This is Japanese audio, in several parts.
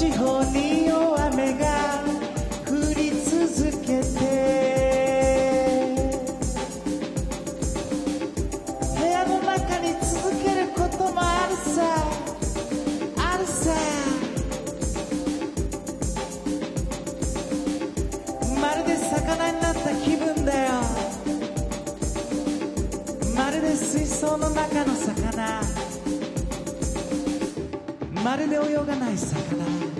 地方に大雨が降り続けて部屋の中に続けることもあるさあるさ。まるで魚になった気分だよ。まるで水槽の中の魚。まるで泳がない魚。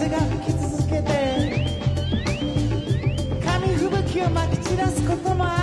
風が吹き続けて紙吹雪をまき散らすこともある。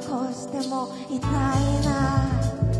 残しても痛いな。